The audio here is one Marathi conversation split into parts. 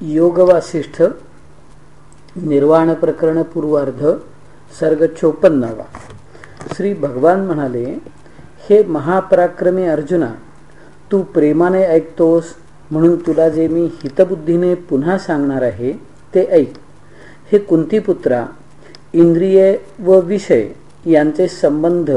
योग वासिष्ठ निर्वाण प्रकरण पूर्वार्ध सर्ग चोपन्नावा. श्री भगवान म्हणाले हे महापराक्रमी अर्जुना तू प्रेमाने ऐकतोस म्हणून तुला जे मी हितबुद्धीने पुन्हा सांगणार आहे ते ऐक. हे कुंतीपुत्रा इंद्रिये व विषय यांचे संबंध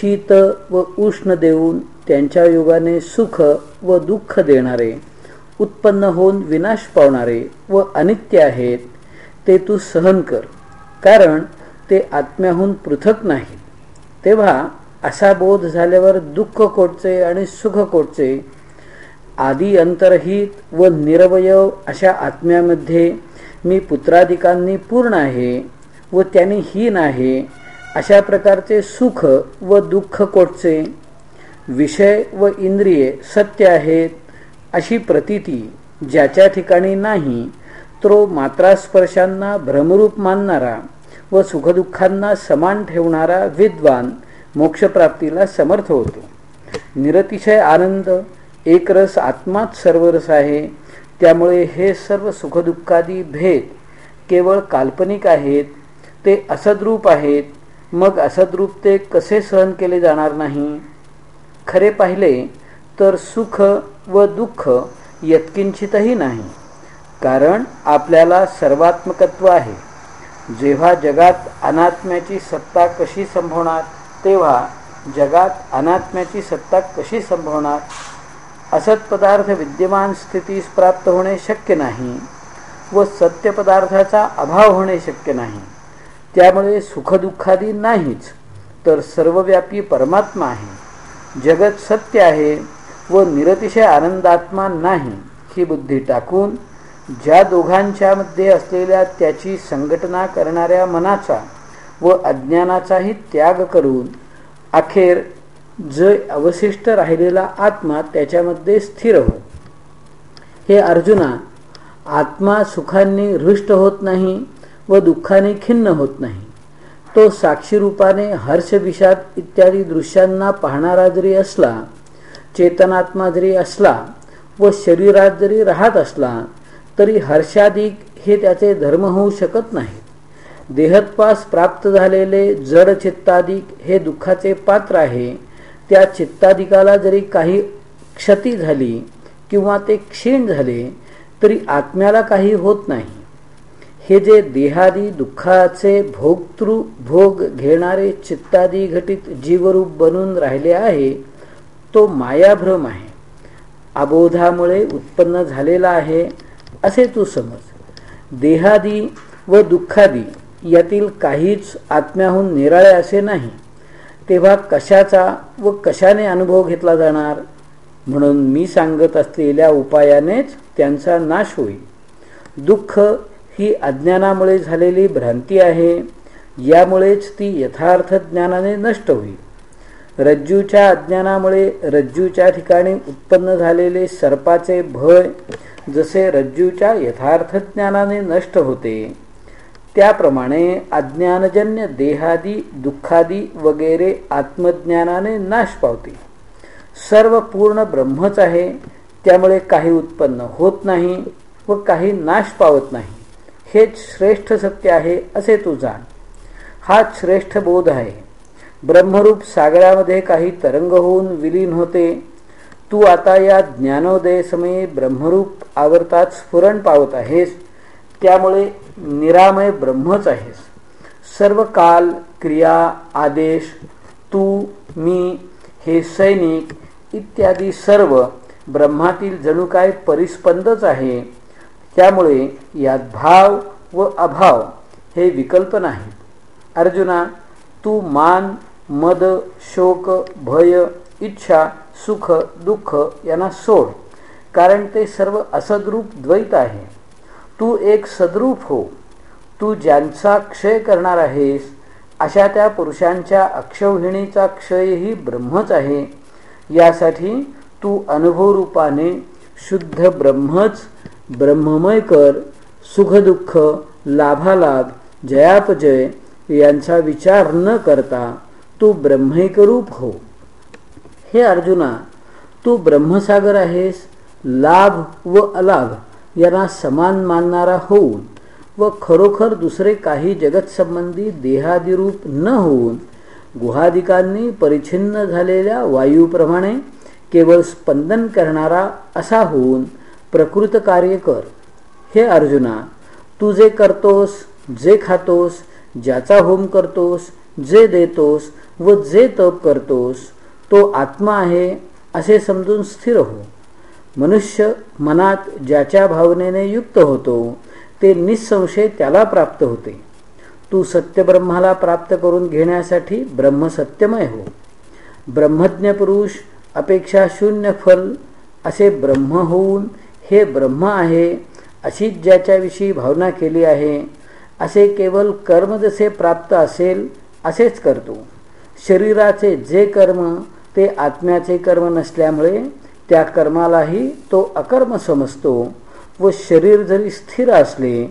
शीत व उष्ण देऊन त्यांच्या योगाने सुख व दुःख देणारे उत्पन्न होऊन विनाश पावणारे व अनित्य आहेत ते तू सहन कर. कारण ते आत्म्याहून पृथक नाही तेव्हा असा बोध झाल्यावर दुःख कोटचे आणि सुख कोटचे आदी अंतरहित व निरवयव अशा आत्म्यामध्ये मी पुत्राधिकांनी पूर्ण आहे व त्यांनी हीन आहे अशा प्रकारचे सुख व दुःख कोटचे विषय व इंद्रिये सत्य आहेत अशी प्रतीती ज्याच्या ठिकाणी नाही तो मात्रास्पर्शांना भ्रमरूप मानणारा व सुखदुःखांना समान ठेवणारा विद्वान मोक्षप्राप्तीला समर्थ होतो. निरतिशय आनंद एकरस आत्माच सर्वरस आहे. त्यामुळे हे सर्व सुखदुःखादी भेद केवळ काल्पनिक आहेत ते असद्रूप आहेत. मग असद्रूप ते कसे सहन केले जाणार नाही? खरे पाहिले तर सुख व दुःख यत्किंचितही नाही. कारण आपल्याला सर्वात्मकत्व आहे. जेव्हा जगात अनात्म्याची सत्ता कशी संभवणार तेव्हा जगात अनात्म्याची सत्ता कशी संभवणार असत पदार्थ विद्यमान स्थितीस प्राप्त होणे शक्य नाही व सत्य पदार्थाचा अभाव होणे शक्य नाही. त्यामुळे सुखदुःखादी नाहीच तर सर्वव्यापी परमात्मा आहे. जगत सत्य आहे व निरतिशय आनंदात्मा नाही ही बुद्धी टाकून ज्या दोघांच्या मध्ये असलेल्या त्याची संघटना करणाऱ्या मनाचा व अज्ञानाचाही त्याग करून अखेर जे अवशिष्ट राहिलेला आत्मा त्याच्यामध्ये स्थिर हो. हे अर्जुना आत्मा सुखांनी हृष्ट होत नाही व दुःखाने खिन्न होत नाही. तो साक्षीरूपाने हर्षविषाद इत्यादी दृश्यांना पाहणारा जरी असला चेतनात्मा जरी असला व शरीरात जरी राहत असला तरी हर्षाधिक हे त्याचे धर्म होऊ शकत नाही. देहत्वास प्राप्त झालेले जड चित्ताधिक हे दुःखाचे पात्र आहे. त्या चित्ताधिकाला जरी काही क्षती झाली किंवा ते क्षीण झाले तरी आत्म्याला काही होत नाही. हे जे देहादी दुःखाचे भोगतृ भोग घेणारे चित्तादी घटित जीवरूप बनून राहिले आहे तो मायाभ्रम आहे. अबोधामुळे उत्पन्न झालेला आहे असे तू समज. देहादी व दुःखादी यातील काहीच आत्म्याहून निराळे असे नाही. तेव्हा कशाचा व कशाने अनुभव घेतला जाणार? म्हणून मी सांगत असलेल्या उपायानेच त्यांचा नाश होईल. दुःख ही अज्ञानामुळे झालेली भ्रांती आहे यामुळेच ती यथार्थ ज्ञानाने नष्ट होईल. रज्जूच्या अज्ञानामुळे रज्जूच्या ठिकाणी उत्पन्न झालेले सर्पाचे भय जसे रज्जूच्या यथार्थ ज्ञानाने नष्ट होते त्याप्रमाणे अज्ञानजन्य देहादी दुःखादी वगैरे आत्मज्ञानाने नाश पावते. सर्व पूर्ण ब्रह्मच आहे त्यामुळे काही उत्पन्न होत नाही व काही नाश पावत नाही. हेच श्रेष्ठ सत्य आहे असे तू जाण. हाच श्रेष्ठ बोध आहे. ब्रह्मरूप सागरामध्ये काही तरंग होऊन विलीन होते. तू आता या ज्ञानोदय समये ब्रह्मरूप आवर्तात स्फुरण पावत आहेस. त्यामुळे निरामय ब्रह्मच आहेस. सर्व काल क्रिया आदेश तू मी हे सैनिक इत्यादी सर्व ब्रह्मातील जणू काय परिस्पंदच आहे. त्यामुळे यात भाव व अभाव हे विकल्प नाहीत. अर्जुना तू मान मद शोक भय इच्छा सुख दुःख यांना सोड. कारण ते सर्व असद्रूप द्वैत आहे. तू एक सद्रूप हो. तू ज्यांचा क्षय करणार आहेस अशा त्या पुरुषांच्या अक्षौहिणीचा क्षयही ब्रह्मच आहे. यासाठी तू अनुभवरूपाने शुद्ध ब्रह्मच ब्रह्ममय कर. सुखदुःख लाभालाभ जयापजय यांचा विचार न करता तू ब्रह्मैकरूप हो. हे अर्जुना तू ब्रह्मसागर आहेस लाभ व अलाभ यांना समान मानणारा होऊन व खरोखर दुसरे काही जगतसंबंधी देहादिरूप न होऊन गुहादिकांनी परिच्छिन्न झालेल्या वायूप्रमाणे केवळ स्पंदन करणारा असा होऊन प्रकृत कार्य कर. हे अर्जुना तू जे करतोस जे खातोस ज्याचा होम करतोस जे देतोस व जे तप करतोस तो आत्मा आहे असे समजून स्थिर हो. मनुष्य मनात ज्याच्या भावनेने युक्त होतो ते निसंशय त्याला प्राप्त होते. तू सत्यब्रह्माला प्राप्त करून घेण्यासाठी ब्रह्मसत्यमय हो. ब्रह्मज्ञ पुरुष अपेक्षा शून्य फल असे ब्रह्म होऊन हे ब्रह्म आहे अशीच ज्याच्याविषयी भावना केली आहे असे केवळ कर्म जसे प्राप्त असेल असेच करतो. शरीराचे जे कर्म ते आत्म्याचे कर्म नसल्यामुळे त्या कर्मालाही तो अकर्म समजतो व शरीर जरी स्थिर असले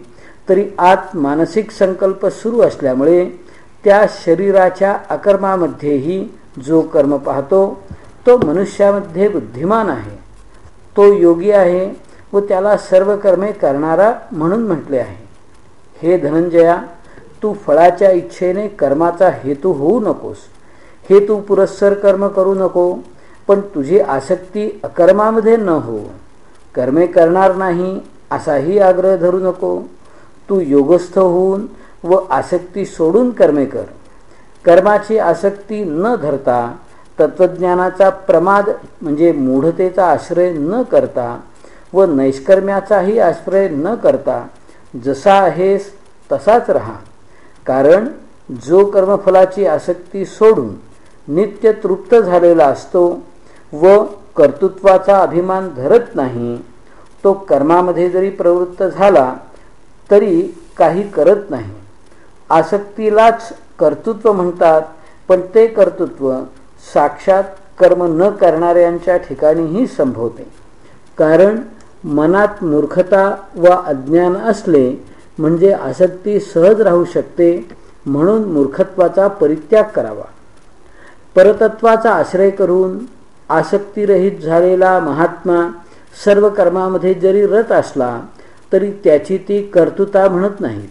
तरी आत मानसिक संकल्प सुरू असल्यामुळे त्या शरीराच्या अकर्मामध्येही जो कर्म पाहतो तो मनुष्यामध्ये बुद्धिमान आहे. तो योगी आहे व त्याला सर्व कर्मे करणारा म्हणून म्हटले आहे. हे धनंजया तू फळाच्या इच्छेने कर्माचा हेतू होऊ नकोस. हेतू पुरस्सर कर्म करू नको पण तुझी आसक्ती अकर्मामध्ये न हो. कर्मे करणार नाही असाही आग्रह धरू नको. तू योगस्थ होऊन व आसक्ती सोडून कर्मे कर. कर्माची आसक्ती न धरता तत्वज्ञानाचा प्रमाद म्हणजे मूढतेचा आश्रय न करता व नैष्कर्म्याचाही आश्रय न करता जसा आहेस तसाच राहा. कारण जो कर्मफलाची आसक्ती सोडून नित्य तृप्त झालेला असतो व कर्तृत्वाचा अभिमान धरत नाही तो कर्मामध्ये जरी प्रवृत्त झाला तरी काही करत नाही. आसक्तीलाच कर्तृत्व म्हणतात पण ते कर्तृत्व साक्षात कर्म न करणाऱ्यांच्या ठिकाणीही संभवते. कारण मनात मूर्खता व अज्ञान असले म्हणजे आसक्ती सहज राहू शकते म्हणून मूर्खत्वाचा परित्याग करावा. परतत्वाचा आश्रय करून आसक्तीरहित झालेला महात्मा सर्व कर्मामध्ये जरी रत असला तरी त्याची ती कर्तृता म्हणत नाहीत.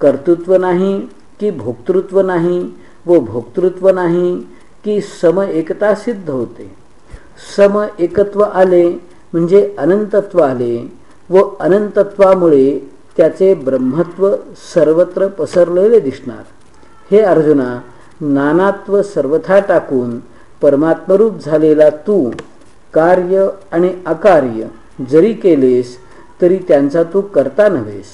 कर्तृत्व नाही की भोक्तृत्व नाही व भोक्तृत्व नाही की सम एकता सिद्ध होते. सम एकत्व आले म्हणजे अनंतत्व आले व अनंतत्वामुळे त्याचे ब्रह्मत्व सर्वत्र पसरलेले दिसणार. हे अर्जुना नानात्व सर्वथा टाकून परमात्मरूप झालेला तू कार्य आणि अकार्य जरी केलेस तरी त्यांचा तू करता नव्हेस.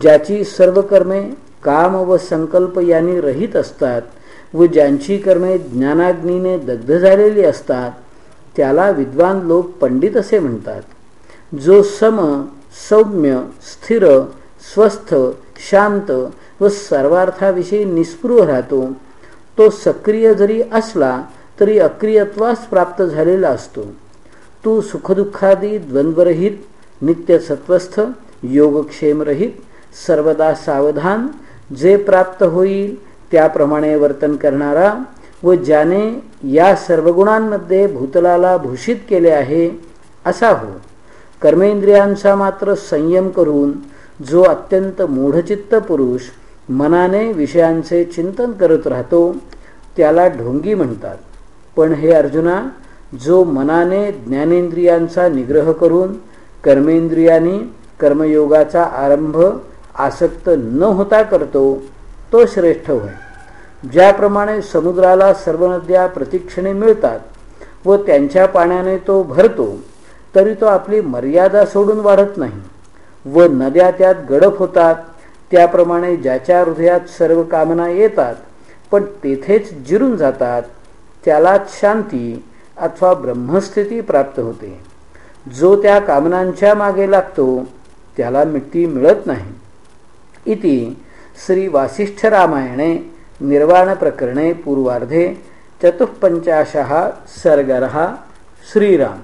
ज्याची सर्व कर्मे काम व संकल्प यांनी रहित असतात व ज्यांची कर्मे ज्ञानाग्नीने दग्ध झालेली असतात त्याला विद्वान लोक पंडित असे म्हणतात. जो सम सौम्य स्थिर स्वस्थ शांत व सर्वार्थाविषयी निस्पृह राहतो. तो सक्रिय जरी असला तरी अक्रियत्वास प्राप्त झालेला असतो. तू सुखदुःखादी द्वंद्वरहित नित्य सत्वस्थ योगक्षेमरहित सर्वदा सावधान जे प्राप्त होईल त्याप्रमाणे वर्तन करणारा व ज्याने या सर्व गुणांमध्ये भूतलाला भूषित केले आहे असा हो. कर्मेंद्रियांचा मात्र संयम करून जो अत्यंत मूढचित्त पुरुष मनाने विषयांचे चिंतन करत राहतो त्याला ढोंगी म्हणतात. पण हे अर्जुना जो मनाने ज्ञानेंद्रियांचा निग्रह करून कर्मेंद्रियांनी कर्मयोगाचा आरंभ आसक्त न होता करतो तो श्रेष्ठ होय. ज्याप्रमाणे समुद्राला सर्व नद्या प्रतिक्षणे मिळतात व त्यांच्या पाण्याने तो भरतो तरी तो आपली मर्यादा सोडून वाढत नाही. व नद्या त्यात गडप होतात. त्याप्रमाणे ज्याच्या हृदयात सर्व कामना येतात पण तेथेच जिरून जातात. त्यालाच शांती अथवा ब्रह्मस्थिती प्राप्त होते. जो त्या कामनांच्या मागे लागतो त्याला मिट्टी मिळत नाही. इति श्री वासिष्ठ रामायणे निर्वाण प्रकरणे पूर्वार्धे चतुःपञ्चाशः सर्गरः श्रीराम.